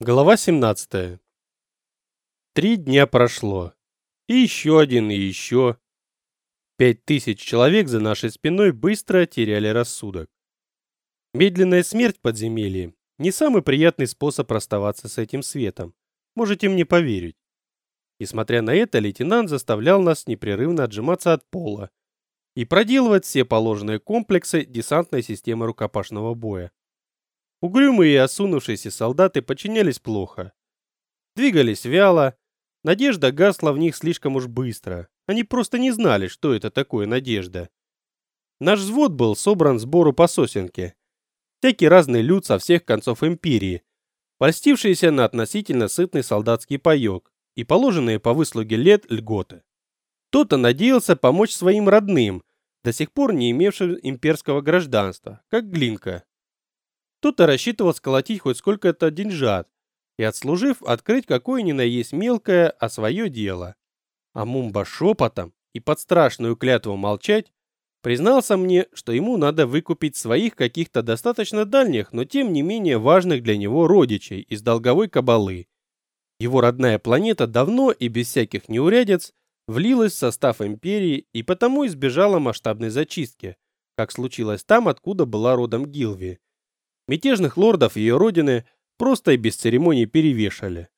Глава 17. Три дня прошло. И еще один, и еще. Пять тысяч человек за нашей спиной быстро теряли рассудок. Медленная смерть в подземелье – не самый приятный способ расставаться с этим светом. Можете мне поверить. Несмотря на это, лейтенант заставлял нас непрерывно отжиматься от пола и проделывать все положенные комплексы десантной системы рукопашного боя. Угрюмые и осунувшиеся солдаты подчинялись плохо. Двигались вяло, надежда гасла в них слишком уж быстро. Они просто не знали, что это такое надежда. Наш взвод был собран сбору по сосенке. Всякий разный люд со всех концов империи, польстившийся на относительно сытный солдатский паёк и положенные по выслуге лет льготы. Кто-то надеялся помочь своим родным, до сих пор не имевшим имперского гражданства, как Глинка. Кто-то рассчитывал сколотить хоть сколько-то деньжат и, отслужив, открыть какое ни на есть мелкое, а свое дело. А Мумба шепотом и под страшную клятву молчать признался мне, что ему надо выкупить своих каких-то достаточно дальних, но тем не менее важных для него родичей из долговой кабалы. Его родная планета давно и без всяких неурядиц влилась в состав империи и потому избежала масштабной зачистки, как случилось там, откуда была родом Гилви. Мятежных лордов ее родины просто и без церемоний перевешали.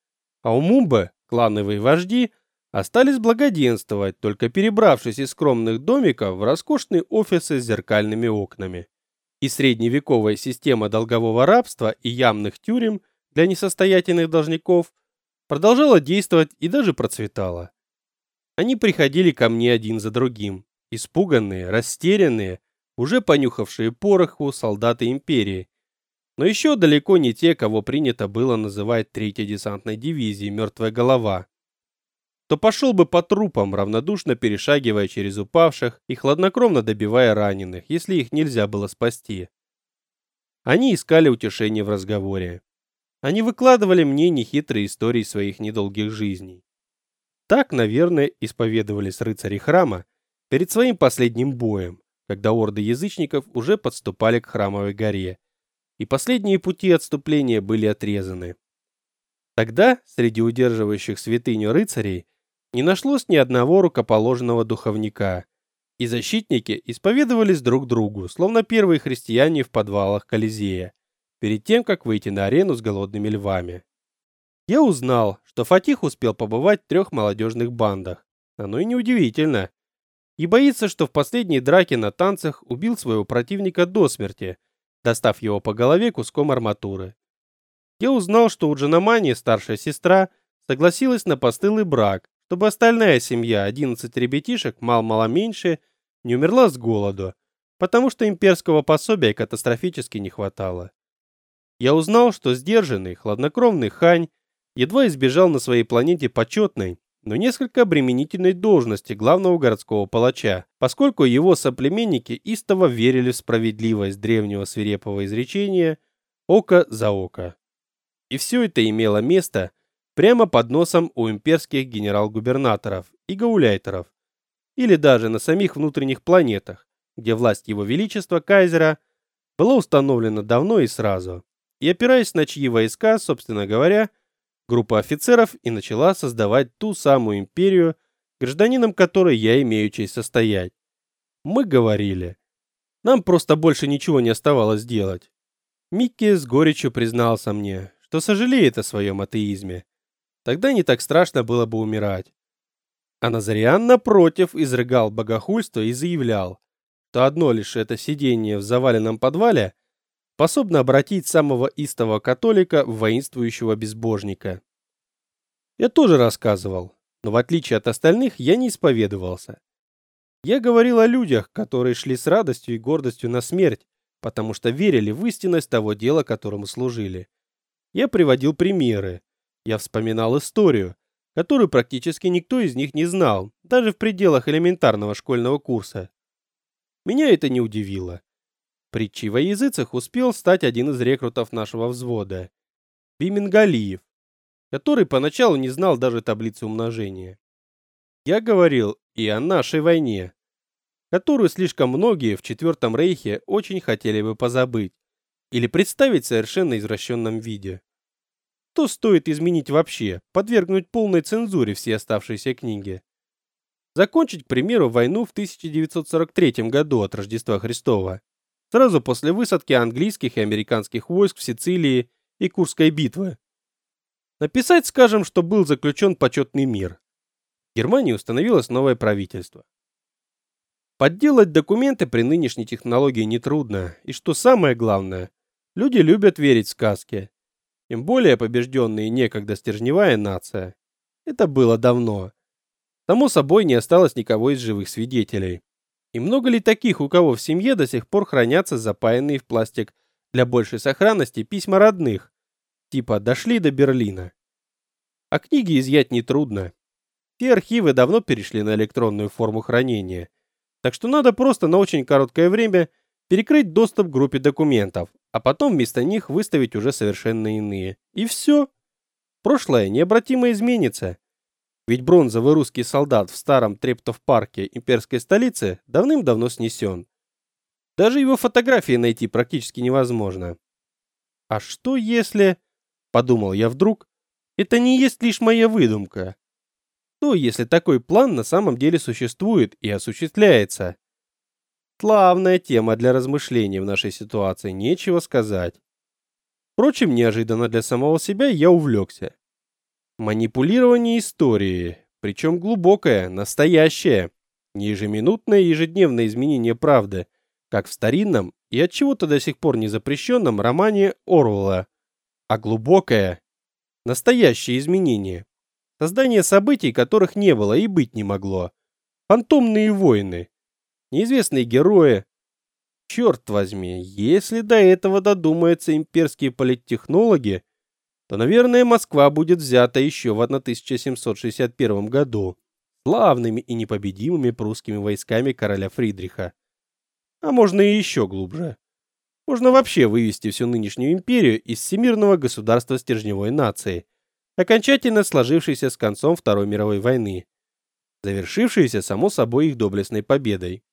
А у Мумбы клановые вожди остались благоденствовать, только перебравшись из скромных домиков в роскошные офисы с зеркальными окнами. И средневековая система долгового рабства и ямных тюрем для несостоятельных должников продолжала действовать и даже процветала. Они приходили ко мне один за другим, испуганные, растерянные, уже понюхавшие пороху солдаты империи, но еще далеко не те, кого принято было называть третьей десантной дивизией «Мертвая голова», то пошел бы по трупам, равнодушно перешагивая через упавших и хладнокровно добивая раненых, если их нельзя было спасти. Они искали утешение в разговоре. Они выкладывали мне нехитрые истории своих недолгих жизней. Так, наверное, исповедовались рыцари храма перед своим последним боем, когда орды язычников уже подступали к храмовой горе и последние пути отступления были отрезаны. Тогда среди удерживающих святыню рыцарей не нашлось ни одного рукоположенного духовника, и защитники исповедовались друг другу, словно первые христиане в подвалах Колизея, перед тем, как выйти на арену с голодными львами. Я узнал, что Фатих успел побывать в трех молодежных бандах. Оно и неудивительно. И боится, что в последней драке на танцах убил своего противника до смерти – достав его по голове куском арматуры. Я узнал, что у Джанамани старшая сестра согласилась на постылый брак, чтобы остальная семья, 11 ребятишек, мал-мало меньше, не умерла с голоду, потому что имперского пособия катастрофически не хватало. Я узнал, что сдержанный, хладнокровный Хань едва избежал на своей планете почетной, но несколько обременительной должности главного городского палача, поскольку его соплеменники истово верили в справедливость древнего свирепого изречения «око за око». И все это имело место прямо под носом у имперских генерал-губернаторов и гауляйтеров, или даже на самих внутренних планетах, где власть его величества кайзера была установлена давно и сразу, и опираясь на чьи войска, собственно говоря, группа офицеров и начала создавать ту самую империю, гражданином которой я имею честь состоять. Мы говорили. Нам просто больше ничего не оставалось делать. Микки с горечью признался мне, что сожалеет о своем атеизме. Тогда не так страшно было бы умирать. А Назариан, напротив, изрыгал богохульство и заявлял, что одно лишь это сидение в заваленном подвале способно обратить самого истого католика в воинствующего безбожника. Я тоже рассказывал, но в отличие от остальных я не исповедовался. Я говорил о людях, которые шли с радостью и гордостью на смерть, потому что верили в истинность того дела, которому служили. Я приводил примеры. Я вспоминал историю, которую практически никто из них не знал, даже в пределах элементарного школьного курса. Меня это не удивило. Притчей во языцах успел стать один из рекрутов нашего взвода. Бимингалиев, который поначалу не знал даже таблицы умножения. Я говорил и о нашей войне, которую слишком многие в Четвертом Рейхе очень хотели бы позабыть или представить в совершенно извращенном виде. что стоит изменить вообще, подвергнуть полной цензуре все оставшиеся книги. Закончить, к примеру, войну в 1943 году от Рождества Христова, сразу после высадки английских и американских войск в Сицилии и Курской битвы. Написать, скажем, что был заключен почетный мир. В Германии установилось новое правительство. Подделать документы при нынешней технологии нетрудно, и что самое главное, люди любят верить в сказки. Тем более побежденные некогда стержневая нация. Это было давно. Само собой, не осталось никого из живых свидетелей. И много ли таких, у кого в семье до сих пор хранятся запаянные в пластик для большей сохранности письма родных, типа «дошли до Берлина». А книги изъять нетрудно. Все архивы давно перешли на электронную форму хранения, так что надо просто на очень короткое время перекрыть доступ к группе документов, а потом вместо них выставить уже совершенно иные. И все. Прошлое необратимо изменится. Ведь бронзовый русский солдат в старом Трептов-парке имперской столицы давным-давно снесен. Даже его фотографии найти практически невозможно. А что если, подумал я вдруг, это не есть лишь моя выдумка? Что если такой план на самом деле существует и осуществляется? Славная тема для размышлений в нашей ситуации, нечего сказать. Впрочем, неожиданно для самого себя я увлекся. Манипулирование историей, причем глубокое, настоящее, не ежеминутное ежедневное изменение правды, как в старинном и от чего-то до сих пор не запрещенном романе Орвелла, а глубокое, настоящее изменение, создание событий, которых не было и быть не могло, фантомные войны, неизвестные герои. Черт возьми, если до этого додумаются имперские политтехнологи, то, наверное, Москва будет взята еще в 1761 году славными и непобедимыми прусскими войсками короля Фридриха. А можно и еще глубже. Можно вообще вывести всю нынешнюю империю из всемирного государства стержневой нации, окончательно сложившейся с концом Второй мировой войны, завершившейся само собой их доблестной победой.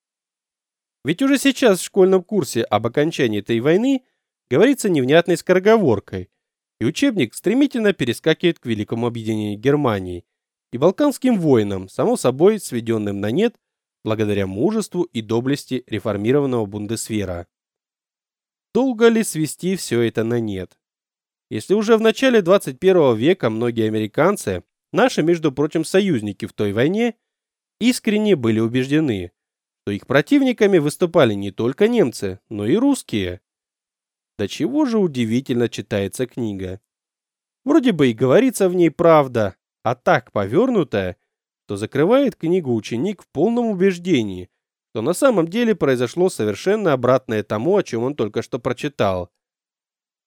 Ведь уже сейчас в школьном курсе об окончании этой войны говорится невнятной скороговоркой, и учебник стремительно перескакивает к великому объединению Германии и балканским войнам, само собой сведенным на нет благодаря мужеству и доблести реформированного Бундесвера. Долго ли свести все это на нет? Если уже в начале 21 века многие американцы, наши, между прочим, союзники в той войне, искренне были убеждены, что их противниками выступали не только немцы, но и русские. До чего же удивительно читается книга. Вроде бы и говорится в ней правда, а так повернутая, что закрывает книгу ученик в полном убеждении, что на самом деле произошло совершенно обратное тому, о чем он только что прочитал.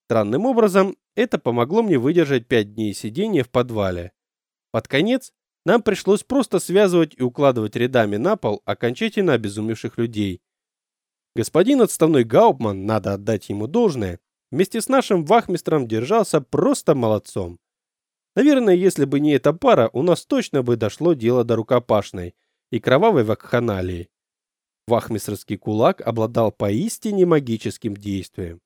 Странным образом, это помогло мне выдержать пять дней сидения в подвале. Под конец нам пришлось просто связывать и укладывать рядами на пол окончательно обезумевших людей. Господин отставной Гаупман, надо отдать ему должное, вместе с нашим вахмистром держался просто молодцом. Наверное, если бы не эта пара, у нас точно бы дошло дело до рукопашной и кровавой вакханалии. Вахмистрский кулак обладал поистине магическим действием.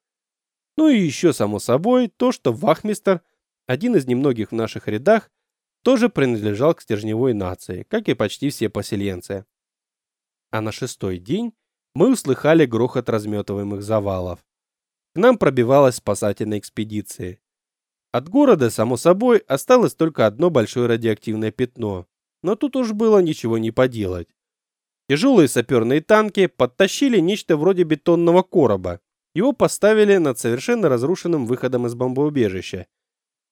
Ну и еще, само собой, то, что вахмистр, один из немногих в наших рядах, тоже принадлежал к стержневой нации, как и почти все поселенцы. А на шестой день мы услыхали грохот разметываемых завалов. К нам пробивалась спасательная экспедиция. От города, само собой, осталось только одно большое радиоактивное пятно, но тут уж было ничего не поделать. Тяжелые саперные танки подтащили нечто вроде бетонного короба. Его поставили над совершенно разрушенным выходом из бомбоубежища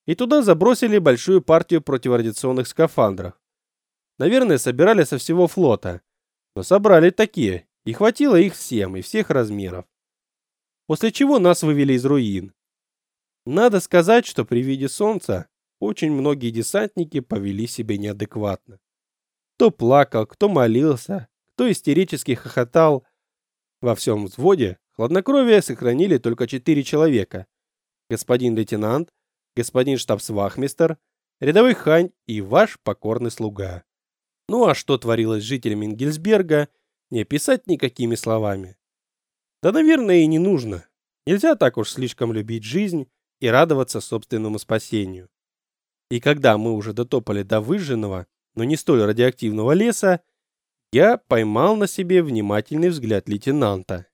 и туда забросили большую партию противорадиационных скафандров. Наверное, собирали со всего флота. Но собрали такие, и хватило их всем и всех размеров. После чего нас вывели из руин. Надо сказать, что при виде солнца очень многие десантники повели себя неадекватно. Кто плакал, кто молился, кто истерически хохотал. Во всем взводе хладнокровие сохранили только четыре человека. Господин лейтенант, господин штабсвахмистер, рядовой Хань и ваш покорный слуга. Ну а что творилось с жителями Ингельсберга, не описать никакими словами. Да, наверное, и не нужно. Нельзя так уж слишком любить жизнь и радоваться собственному спасению. И когда мы уже дотопали до выжженного, но не столь радиоактивного леса, я поймал на себе внимательный взгляд лейтенанта.